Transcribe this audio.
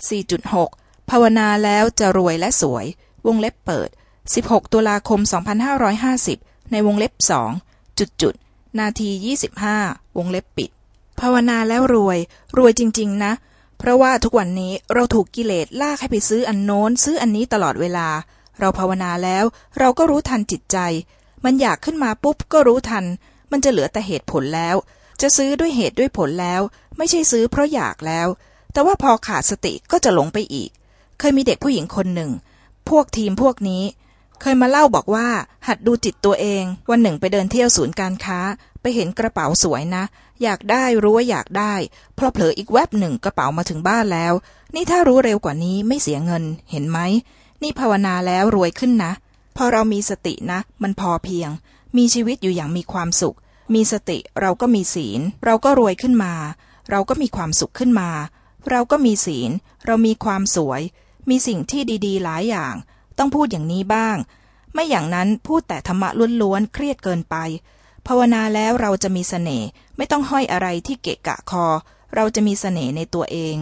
4.6 ภาวนาแล้วจะรวยและสวย วงเล็บเปิด 16 ตุลาคม 2550 ในวงเล็บสองจุดจุดนาที 25 วงเล็บปิด ภาวนาแล้วรวย รวยจริง ๆ นะ เพราะว่าทุกวันนี้เราถูกกิเลสลากให้ไปซื้ออันโน้น ซื้ออันนี้ตลอดเวลา เราภาวนาแล้ว เราก็รู้ทันจิตใจ มันอยากขึ้นมาปุ๊บก็รู้ทัน มันจะเหลือแต่เหตุผลแล้ว จะซื้อด้วยเหตุด้วยผลแล้ว ไม่ใช่ซื้อเพราะอยากแล้ว แต่ว่าพอขาดสติก็จะหลงไปอีก เคยมีเด็กผู้หญิงคนหนึ่ง พวกทีมพวกนี้ เคยมาเล่าบอกว่า หัดดูจิตตัวเอง วันหนึ่งไปเดินเที่ยวศูนย์การค้า ไปเห็นกระเป๋าสวยนะ อยากได้รู้ว่าอยากได้ เพราะเผลออีกแวบหนึ่งกระเป๋ามาถึงบ้านแล้ว นี่ถ้ารู้เร็วกว่านี้ไม่เสียเงิน เห็นไหม นี่ภาวนาแล้วรวยขึ้นนะ พอเรามีสตินะ มันพอเพียง มีชีวิตอยู่อย่างมีความสุข มีสติเราก็มีศีล เราก็รวยขึ้นมา เราก็มีความสุขขึ้นมา เราก็มีศีล เรามีความสวย มีสิ่งที่ดีๆ หลายอย่าง ต้องพูดอย่างนี้บ้าง ไม่อย่างนั้นพูดแต่ธรรมะล้วนๆ เครียดเกินไป ภาวนาแล้วเราจะมีเสน่ห์ ไม่ต้องห้อยอะไรที่เกะกะคอ เราจะมีเสน่ห์ในตัวเอง